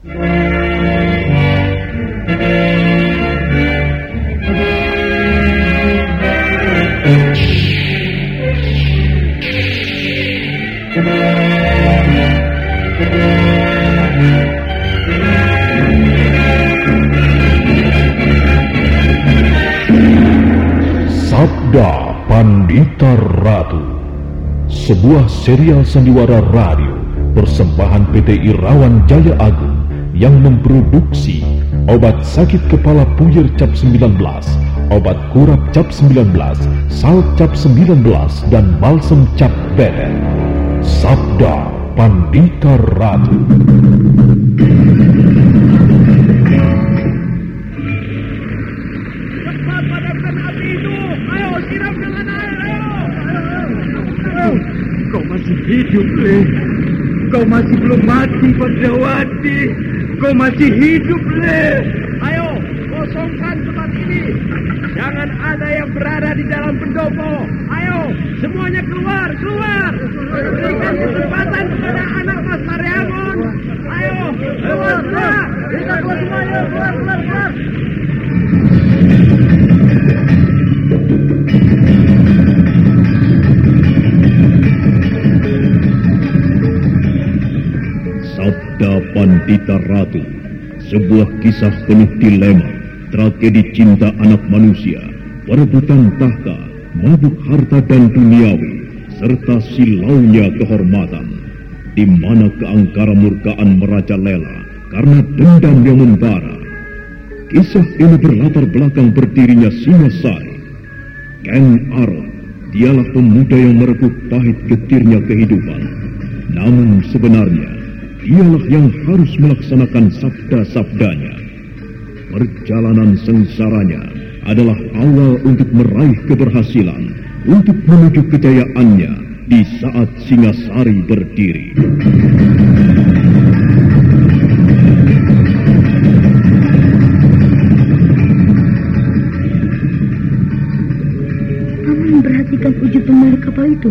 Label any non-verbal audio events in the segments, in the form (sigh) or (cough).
Sabda Pandita Ratu. Sebuah serial sandiwara radio Persembahan PT Irawan Jaya Agung Yang memproduksi Obat sakit kepala puyer cap 19 Obat kurap cap 19 Sal cap 19 Dan balsem cap beden Sabda Pandita Ratu. Kau masih hidup, Le. Kau masih belum mati, Padrawati. Kau masih hidup, Le. Ayo kosongkan tempat ini. Jangan ada yang berada di dalam pendopo. Ayo semuanya keluar, keluar. Berikan kesempatan kepada anak Mas Mariamon. Ayo keluar, keluar. Kita keluar semuanya. Keluar, keluar, keluar. Sabda Pandita Ratu Sebuah kisah penuh dilema Tragedi cinta anak manusia Perebutan tahta Mabuk harta dan duniawi Serta silaunya kehormatan di mana keangkara murkaan merajalela karena dendam yang membara. Kisah ini berlatar belakang berdirinya Singasari. Kang Arok, dialah pemuda yang merebut pahit getirnya kehidupan. Namun sebenarnya, dialah yang harus melaksanakan sabda-sabdanya. Perjalanan sengsaranya adalah awal untuk meraih keberhasilan, untuk menuju kejayaannya di saat Singasari berdiri. Paman memperhatikan ujung pemilik kapal itu.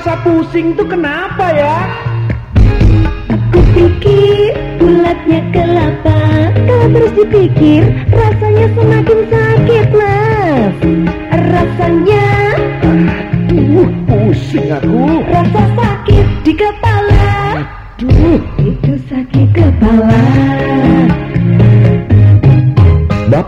terasa pusing tuh kenapa ya? Aku pikir bulatnya kelapa Kalau terus dipikir rasanya semakin sakit mas Rasanya Uh, pusing aku. rasa sakit di kepala Duh. Itu sakit kepala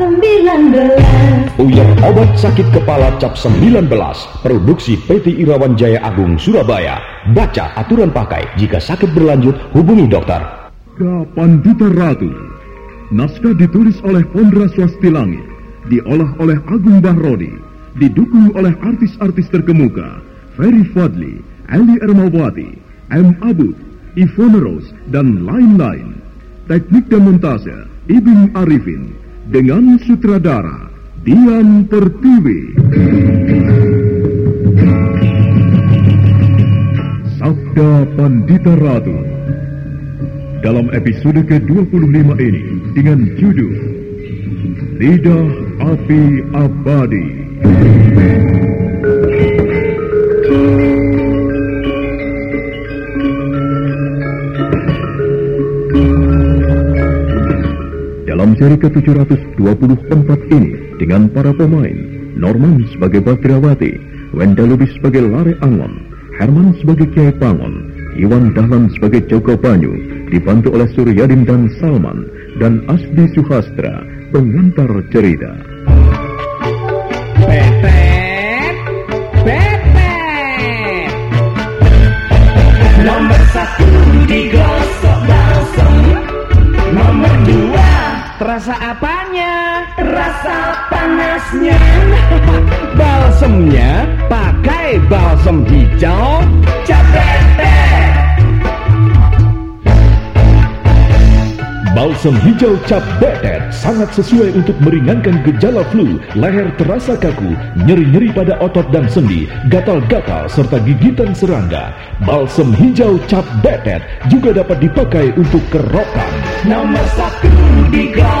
19 Puyer obat sakit kepala cap 19. Produksi PT Irawan Jaya Agung Surabaya. Baca aturan pakai. Jika sakit berlanjut, hubungi dokter. Pandita Ratu. Naskah ditulis oleh Pondra Swasti Langit, diolah oleh Agung Bahrodi, didukung oleh artis-artis terkemuka, Ferry Fadli, Ali Ermawati, M. Abud, Ivone Rose, dan lain-lain. Teknik dan montase, Ibing Arifin, dengan sutradara, Dian Pertiwi. Sabda Pandita Ratu dalam episode ke-25 ini dengan judul Lidah Api Abadi Seri ke-724 ini dengan para pemain Norman sebagai Badrawati, Wenda Lubis sebagai Lare Angon, Herman sebagai Kiai Pangon, Iwan Dahlan sebagai Joko Banyu, dibantu oleh Suryadin dan Salman, dan Asdi Suhastra, pengantar cerita. Panasnya. (laughs) Balsemnya pakai balsem hijau. Cabetet. Balsam hijau cap betet sangat sesuai untuk meringankan gejala flu, leher terasa kaku, nyeri-nyeri pada otot dan sendi, gatal-gatal serta gigitan serangga. Balsam hijau cap betet juga dapat dipakai untuk kerokan. Nomor satu balsem. Nomor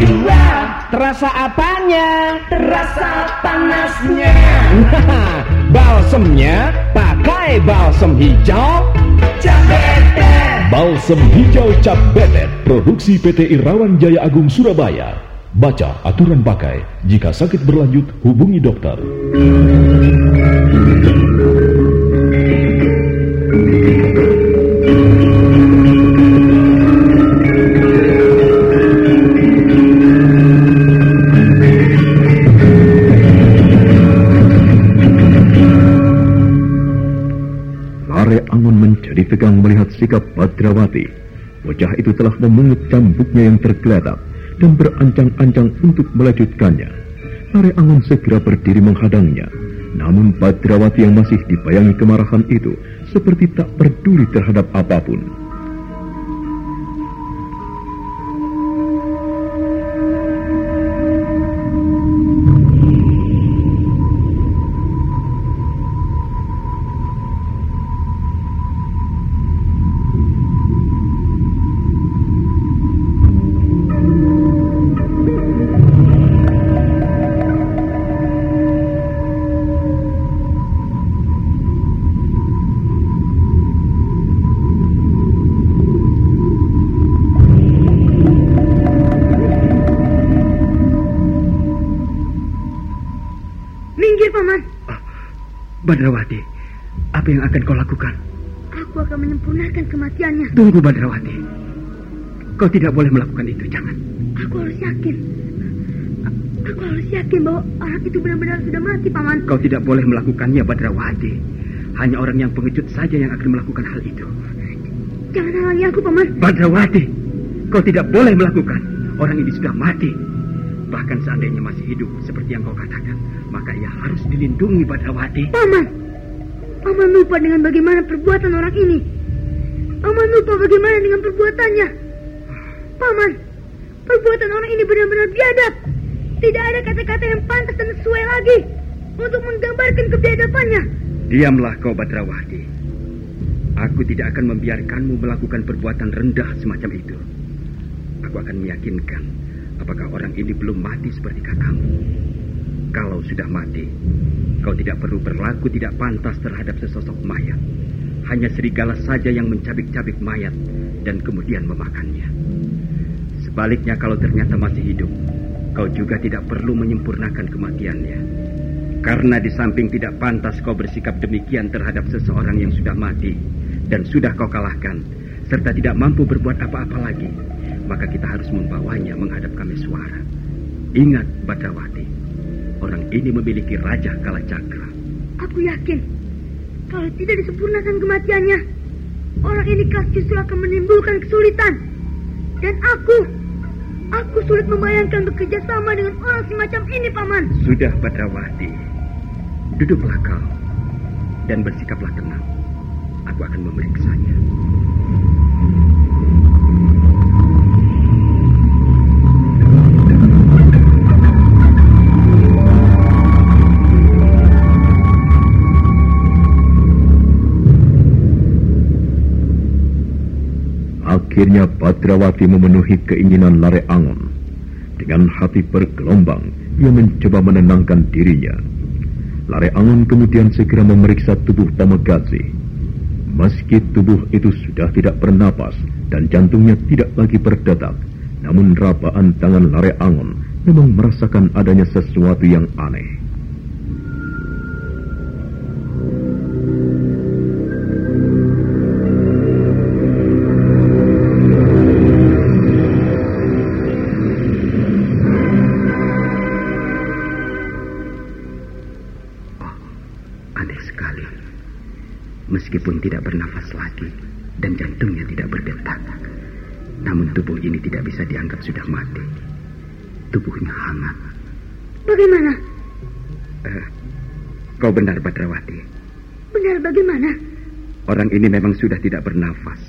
dua terasa apanya? Terasa panasnya. (laughs) Balsemnya pakai balsem hijau. Cabetet. Balsam hijau cap betet produksi PT Irawan Jaya Agung Surabaya. Baca aturan pakai. Jika sakit berlanjut, hubungi dokter. Tegang melihat sikap Badrawati. Bocah itu telah memungut cambuknya yang tergeletak dan berancang-ancang untuk melanjutkannya. Lare Angon segera berdiri menghadangnya. Namun Badrawati yang masih dibayangi kemarahan itu seperti tak peduli terhadap apa pun. Badrawati, apa yang akan kau lakukan? Aku akan menyempurnakan kematiannya. Tunggu Badrawati. Kau tidak boleh melakukan itu, jangan. Aku harus yakin. Aku harus yakin bahwa orang itu benar-benar sudah mati, Paman. Kau tidak boleh melakukannya, Badrawati. Hanya orang yang pengecut saja yang akan melakukan hal itu. Jangan halangi aku, Paman. Badrawati, kau tidak boleh melakukan. Orang ini sudah mati. Bahkan seandainya masih hidup seperti yang kau katakan, maka ia harus dilindungi Badrawati. Paman. Paman lupa dengan bagaimana perbuatan orang ini. Paman lupa bagaimana dengan perbuatannya. Paman, perbuatan orang ini benar-benar biadab. Tidak ada kata-kata yang pantas dan sesuai lagi untuk menggambarkan kebiadabannya. Diamlah kau Badrawati. Aku tidak akan membiarkanmu melakukan perbuatan rendah semacam itu. Aku akan meyakinkan apakah orang ini belum mati seperti katamu. Kalau sudah mati, kau tidak perlu berlaku tidak pantas terhadap sesosok mayat. Hanya serigala saja yang mencabik-cabik mayat dan kemudian memakannya. Sebaliknya kalau ternyata masih hidup, kau juga tidak perlu menyempurnakan kematiannya. Karena di samping tidak pantas kau bersikap demikian terhadap seseorang yang sudah mati dan sudah kau kalahkan, serta tidak mampu berbuat apa-apa lagi, maka kita harus membawanya menghadap kami suara. Ingat, Badrawati, orang ini memiliki Raja Kalacakra. Aku yakin kalau tidak disempurnakan kematiannya, orang ini kelak justru akan menimbulkan kesulitan. Dan aku, aku sulit membayangkan bekerja sama dengan orang semacam ini, Paman. Sudah, Badrawati. Duduklah kau dan bersikaplah tenang. Aku akan memeriksanya. Akhirnya Badrawati memenuhi keinginan Lare Angon. Dengan hati bergelombang, ia mencoba menenangkan dirinya. Lare Angon kemudian segera memeriksa tubuh Pamegasi. Meski tubuh itu sudah tidak bernapas dan jantungnya tidak lagi berdetak, namun rapaan tangan Lare Angon memang merasakan adanya sesuatu yang aneh. Tidak bernafas lagi dan jantungnya tidak berdetak. Namun tubuh ini tidak bisa dianggap sudah mati. Tubuhnya hangat. Bagaimana? Uh, kau benar, Badrawati. Benar bagaimana? Orang ini memang sudah tidak bernafas.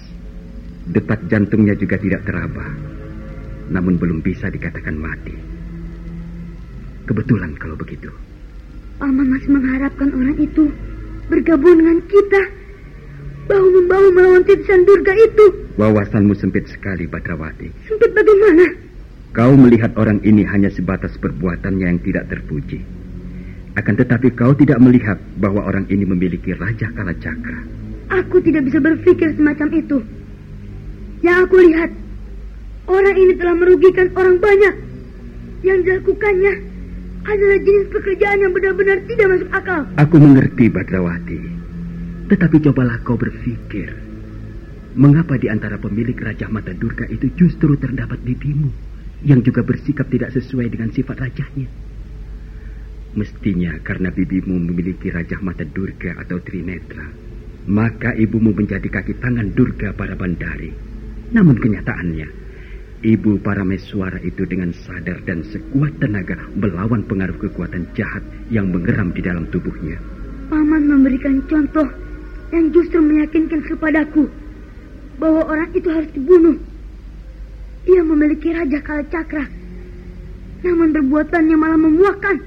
Detak jantungnya juga tidak teraba. Namun belum bisa dikatakan mati. Kebetulan kalau begitu. Paman masih mengharapkan orang itu bergabung dengan kita bahu-membahu melawan titisan Durga itu. Wawasanmu sempit sekali, Badrawati. Sempit bagaimana? Kau melihat orang ini hanya sebatas perbuatannya yang tidak terpuji. Akan tetapi kau tidak melihat bahwa orang ini memiliki Raja Kala Cakra. Aku tidak bisa berpikir semacam itu. Yang aku lihat, orang ini telah merugikan orang banyak. Yang dilakukannya adalah jenis pekerjaan yang benar-benar tidak masuk akal. Aku mengerti, Badrawati. Tetapi cobalah kau berpikir, mengapa di antara pemilik Raja Mata Durga itu justru terdapat bibimu yang juga bersikap tidak sesuai dengan sifat rajanya? Mestinya karena bibimu memiliki Raja Mata Durga atau Trinetra, maka ibumu menjadi kaki tangan Durga para bandari. Namun kenyataannya, ibu para meswara itu dengan sadar dan sekuat tenaga melawan pengaruh kekuatan jahat yang mengeram di dalam tubuhnya. Paman memberikan contoh yang justru meyakinkan kepadaku bahwa orang itu harus dibunuh. Ia memiliki Raja Kala Cakra, namun perbuatannya malah memuakkan.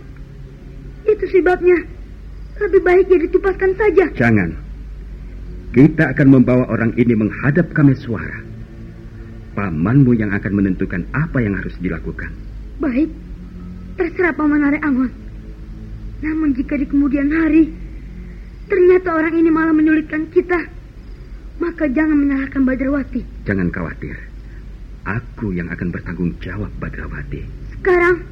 Itu sebabnya lebih baik dia ditupaskan saja. Jangan. Kita akan membawa orang ini menghadap kami suara. Pamanmu yang akan menentukan apa yang harus dilakukan. Baik, terserah Paman Are Angon. Namun jika di kemudian hari Ternyata orang ini malah menyulitkan kita. Maka jangan menyalahkan Badrawati. Jangan khawatir. Aku yang akan bertanggung jawab Badrawati. Sekarang,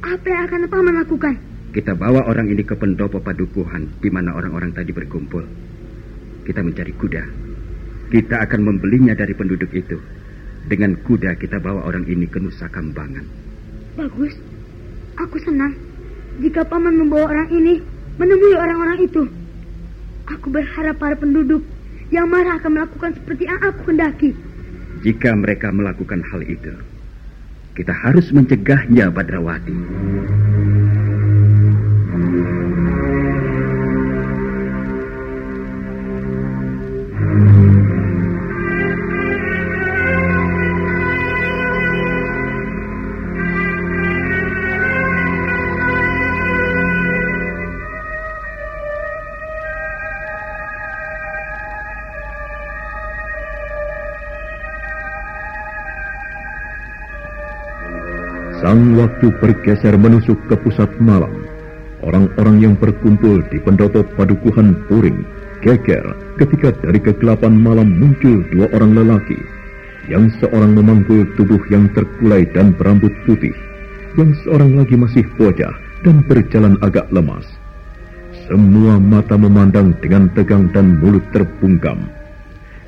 apa yang akan Paman lakukan? Kita bawa orang ini ke pendopo padukuhan di mana orang-orang tadi berkumpul. Kita mencari kuda. Kita akan membelinya dari penduduk itu. Dengan kuda kita bawa orang ini ke Nusa Kambangan. Bagus. Aku senang jika Paman membawa orang ini menemui orang-orang itu. Aku berharap para penduduk yang marah akan melakukan seperti yang aku hendaki. Jika mereka melakukan hal itu, kita harus mencegahnya, Badrawati. Waktu bergeser menusuk ke pusat malam. Orang-orang yang berkumpul di pendopo padukuhan Puring geger ketika dari kegelapan malam muncul dua orang lelaki. Yang seorang memanggul tubuh yang terkulai dan berambut putih. Yang seorang lagi masih bocah dan berjalan agak lemas. Semua mata memandang dengan tegang dan mulut terbungkam.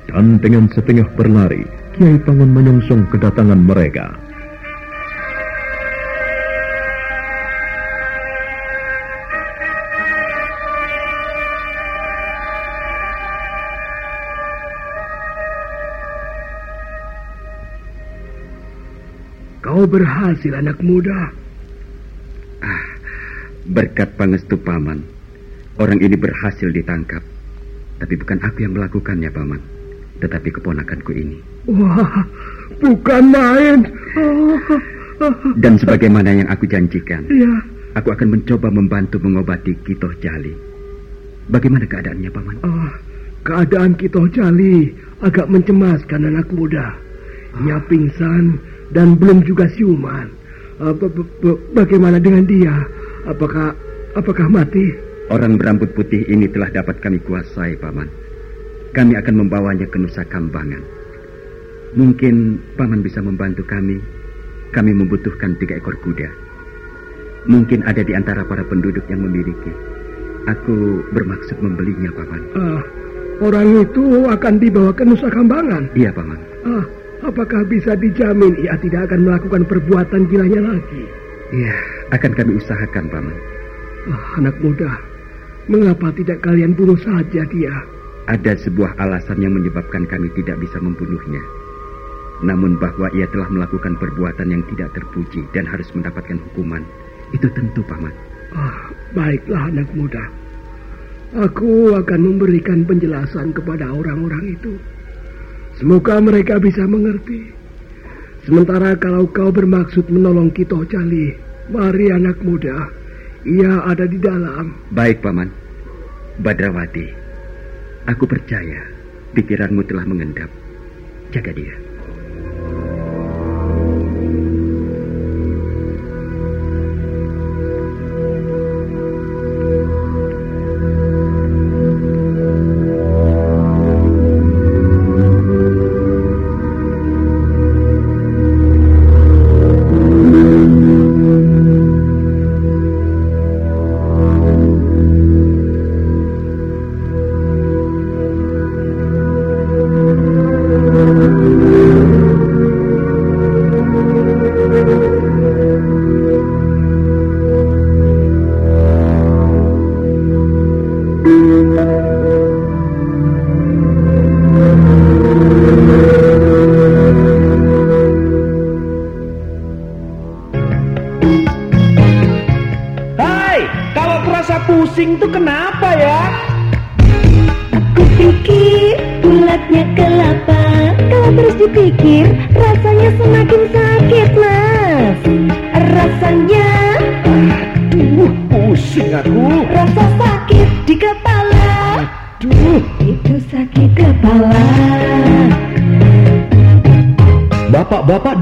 Dan dengan setengah berlari, Kiai Pangon menyongsong kedatangan mereka. Kau berhasil anak muda. Ah, berkat pangestu paman, orang ini berhasil ditangkap. Tapi bukan aku yang melakukannya, paman. Tetapi keponakanku ini. Wah, bukan main. Dan sebagaimana yang aku janjikan, ya. aku akan mencoba membantu mengobati Kitoh Jali. Bagaimana keadaannya, paman? Oh, keadaan Kitoh Jali agak mencemaskan anak muda. Ia pingsan dan belum juga siuman. Uh, bagaimana dengan dia? Apakah apakah mati? Orang berambut putih ini telah dapat kami kuasai, Paman. Kami akan membawanya ke Nusa Kambangan. Mungkin Paman bisa membantu kami. Kami membutuhkan tiga ekor kuda. Mungkin ada di antara para penduduk yang memiliki. Aku bermaksud membelinya, Paman. Uh, orang itu akan dibawa ke Nusa Kambangan? Iya, Paman. Uh, apakah bisa dijamin ia tidak akan melakukan perbuatan gilanya lagi? Iya, akan kami usahakan, Paman. Uh, anak muda, mengapa tidak kalian bunuh saja dia? Ada sebuah alasan yang menyebabkan kami tidak bisa membunuhnya. Namun bahwa ia telah melakukan perbuatan yang tidak terpuji dan harus mendapatkan hukuman, itu tentu, Paman. Ah, baiklah anak muda. Aku akan memberikan penjelasan kepada orang-orang itu. Semoga mereka bisa mengerti. Sementara kalau kau bermaksud menolong Kito Jali, mari anak muda. Ia ada di dalam. Baik, Paman. Badrawati, aku percaya pikiranmu telah mengendap. Jaga dia.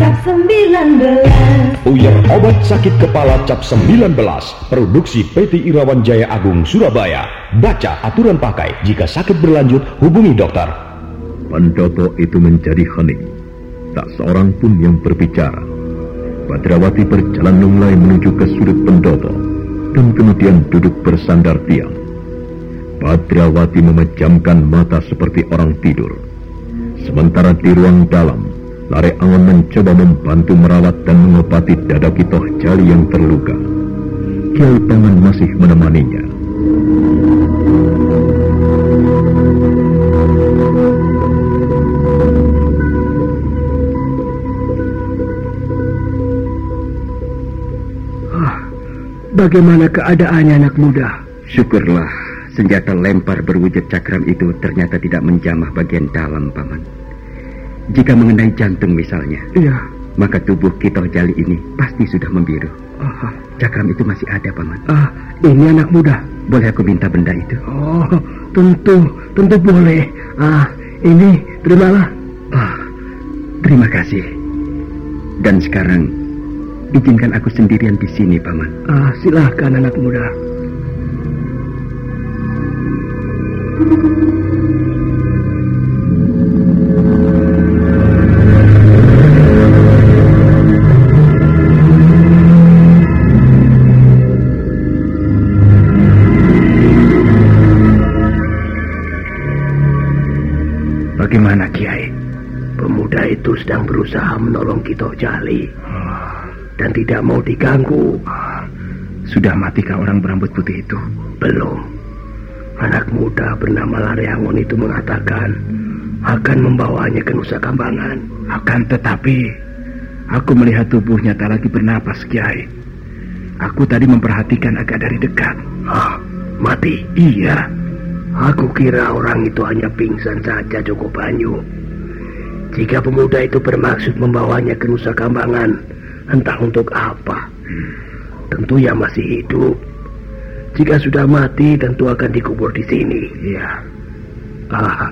cap 19. Uyer obat sakit kepala cap 19 Produksi PT Irawan Jaya Agung Surabaya. Baca aturan pakai. Jika sakit berlanjut hubungi dokter. Pandopo itu menjadi hening. Tak seorang pun yang berbicara. Badrawati berjalan mulai menuju ke sudut pendopo Dan kemudian duduk bersandar tiang Badrawati memejamkan mata seperti orang tidur. Sementara di ruang dalam Lare Angon mencoba membantu merawat dan mengobati dada Kitoh Jali yang terluka. Kiai Pangan masih menemaninya. Ah, bagaimana keadaannya anak muda? Syukurlah, senjata lempar berwujud cakram itu ternyata tidak menjamah bagian dalam, Paman. Jika mengenai jantung misalnya, iya. maka tubuh kita jali ini pasti sudah membiru. Aha. Cakram itu masih ada, Paman. Ah, ini anak muda. Boleh aku minta benda itu? Oh, tentu, tentu boleh. Ah, ini terimalah. Ah, terima kasih. Dan sekarang izinkan aku sendirian di sini, Paman. Ah, silahkan anak muda. Sedang berusaha menolong kita Jali. Dan tidak mau diganggu. Sudah matikah orang berambut putih itu? Belum. Anak muda bernama Lareangon itu mengatakan akan membawanya ke Nusa Kambangan. Akan tetapi, Aku melihat tubuhnya tak lagi bernapas, Kiai. Aku tadi memperhatikan agak dari dekat. Ah, mati? Iya. Aku kira orang itu hanya pingsan saja, Joko Banyu. Jika pemuda itu bermaksud membawanya ke Nusa Kambangan, entah untuk apa. Tentu ia masih hidup. Jika sudah mati, tentu akan dikubur di sini. Iya. Ah,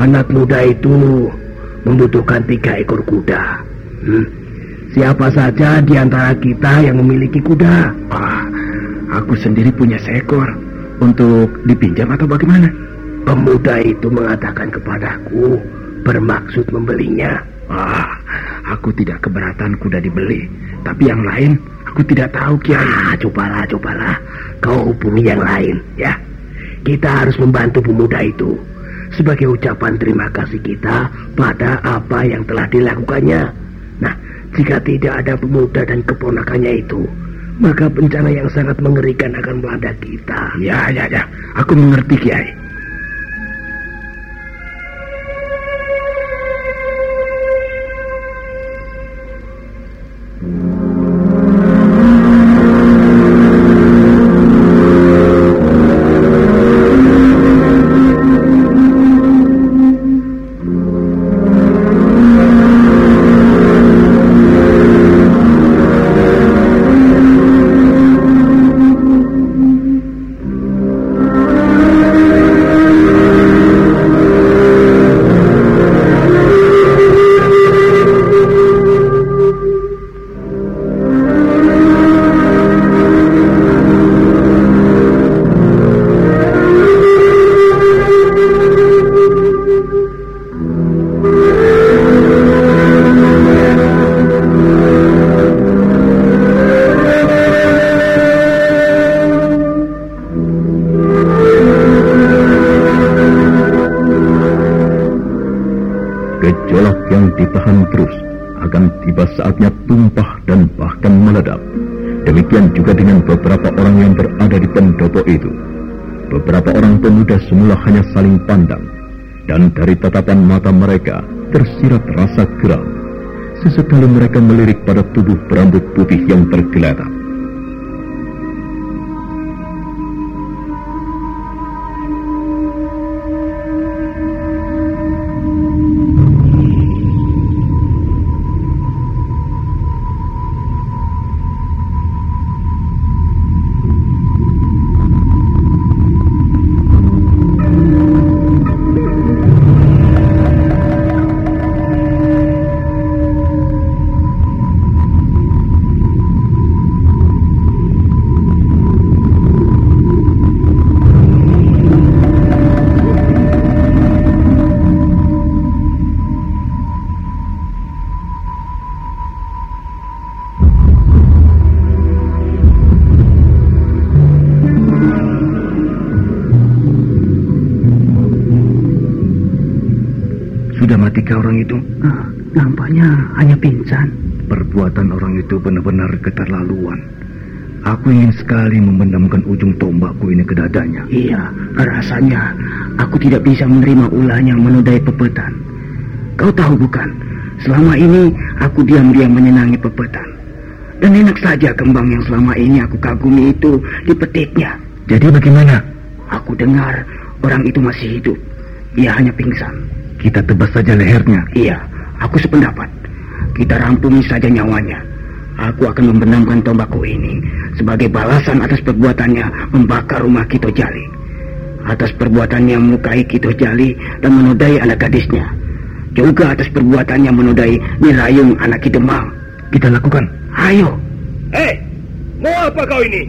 anak muda itu membutuhkan tiga ekor kuda. Hmm. Siapa saja di antara kita yang memiliki kuda? Ah, aku sendiri punya seekor. Untuk dipinjam atau bagaimana? Pemuda itu mengatakan kepadaku bermaksud membelinya. Ah, aku tidak keberatan kuda dibeli. Tapi yang lain aku tidak tahu, Kiai. Ah, cobalah, cobalah. Kau hubungi yang lain, ya. Kita harus membantu pemuda itu sebagai ucapan terima kasih kita pada apa yang telah dilakukannya. Nah, jika tidak ada pemuda dan keponakannya itu, maka bencana yang sangat mengerikan akan melanda kita. Ya, ya, ya. Aku mengerti, Kiai. Mereka tersirat rasa geram. Sesekali mereka melirik pada tubuh berambut putih yang tergeletak. Sudah matikah orang itu? Ah, nampaknya hanya pingsan. Perbuatan orang itu benar-benar keterlaluan. Aku ingin sekali memendamkan ujung tombakku ini ke dadanya. Iya, rasanya aku tidak bisa menerima ulahnya menodai pepetan. Kau tahu bukan, selama ini aku diam-diam menyenangi pepetan. Dan enak saja kembang yang selama ini aku kagumi itu dipetiknya. Jadi bagaimana? Aku dengar orang itu masih hidup. Ia hanya pingsan. Kita tebas saja lehernya. Iya, aku sependapat. Kita rampungi saja nyawanya. Aku akan membenamkan tombakku ini sebagai balasan atas perbuatannya membakar rumah Kito Jali. Atas perbuatannya melukai Kito Jali dan menodai anak gadisnya. Juga atas perbuatannya menodai Nirayung anak Kidemang. Kita lakukan. Ayo, Hei, mau apa kau ini?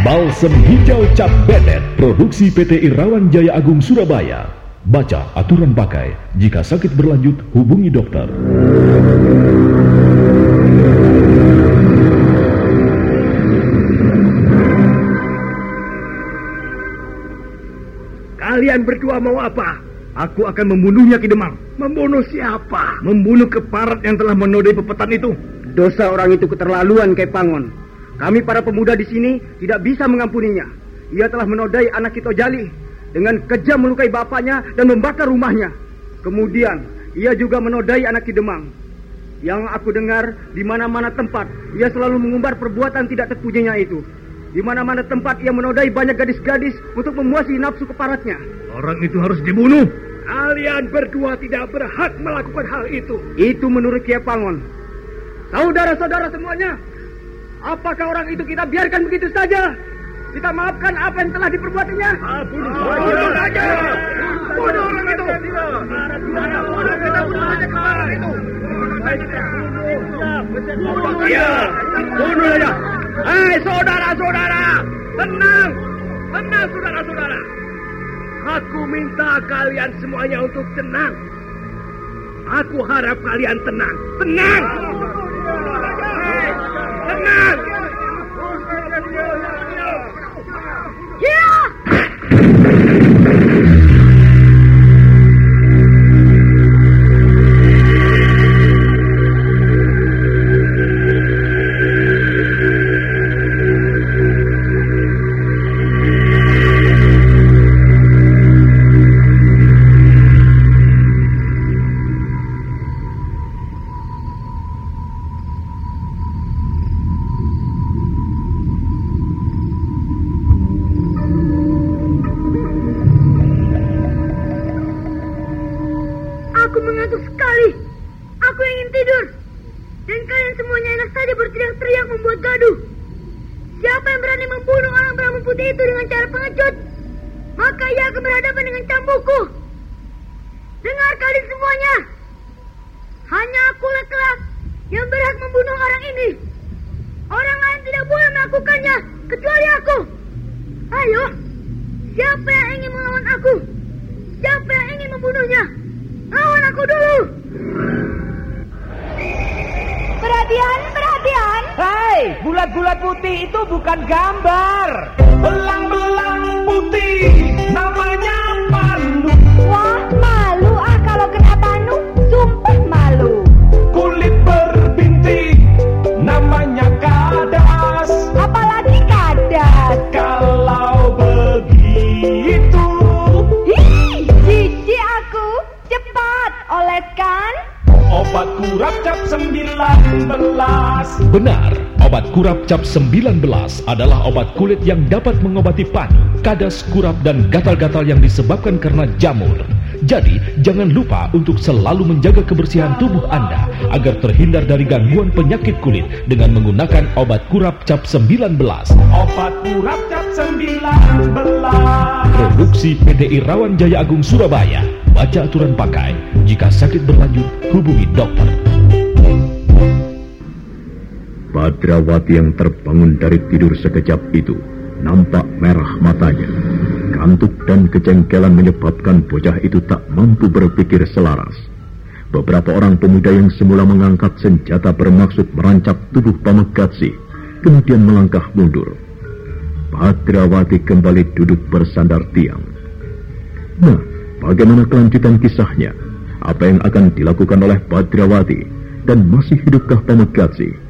Balsem hijau cap betet produksi PT Irawan Jaya Agung Surabaya. Baca aturan pakai. Jika sakit berlanjut, hubungi dokter. Kalian berdua mau apa? Aku akan membunuhnya Ki Demang. Membunuh siapa? Membunuh keparat yang telah menodai pepetan itu. Dosa orang itu keterlaluan, Kei Pangon. Kami para pemuda di sini tidak bisa mengampuninya. Ia telah menodai anak Kito Jali dengan kejam melukai bapaknya dan membakar rumahnya. Kemudian ia juga menodai anak Ki Demang. Yang aku dengar di mana-mana tempat ia selalu mengumbar perbuatan tidak terpujinya itu. Di mana-mana tempat ia menodai banyak gadis-gadis untuk memuasi nafsu keparatnya. Orang itu harus dibunuh. Kalian berdua tidak berhak melakukan hal itu. Itu menurut Kiai Pangon. Saudara-saudara semuanya, apakah orang itu kita biarkan begitu saja? Kita maafkan apa yang telah diperbuatinya? Bunuh saja. Bunuh orang itu. Bunuh kita bunuh saja kemarin itu. Ya, bunuh saja. Hei saudara-saudara, tenang, tenang saudara-saudara. Aku minta kalian semuanya untuk tenang. Aku harap kalian tenang. Tenang! Tenang! Gambar. Belang-belang putih Namanya Panu Wah, malu ah kalau kena panu. Sumpah malu. Kulit berbintik Namanya Kadas Apalagi kadas. Kalau begitu Hii, jijik aku. Cepat, oleskan. Obat kurap cap 19 Benar, obat kurap cap 19 adalah obat kulit yang dapat mengobati panu, kadas, kurap, dan gatal-gatal yang disebabkan karena jamur. Jadi, jangan lupa untuk selalu menjaga kebersihan tubuh Anda agar terhindar dari gangguan penyakit kulit dengan menggunakan obat kurap cap 19. Obat kurap cap 19 Produksi PT Irawan Jaya Agung Surabaya. Baca aturan pakai. Jika sakit berlanjut, hubungi dokter. Badrawati yang terbangun dari tidur sekejap itu nampak merah matanya. Kantuk dan kejengkelan menyebabkan bocah itu tak mampu berpikir selaras. Beberapa orang pemuda yang semula mengangkat senjata bermaksud merancap tubuh Pamegatsi, kemudian melangkah mundur. Badrawati kembali duduk bersandar tiang. Nah, bagaimana kelanjutan kisahnya? Apa yang akan dilakukan oleh Badrawati? Dan masih hidupkah Pamegatsi?